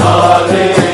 Hallelujah.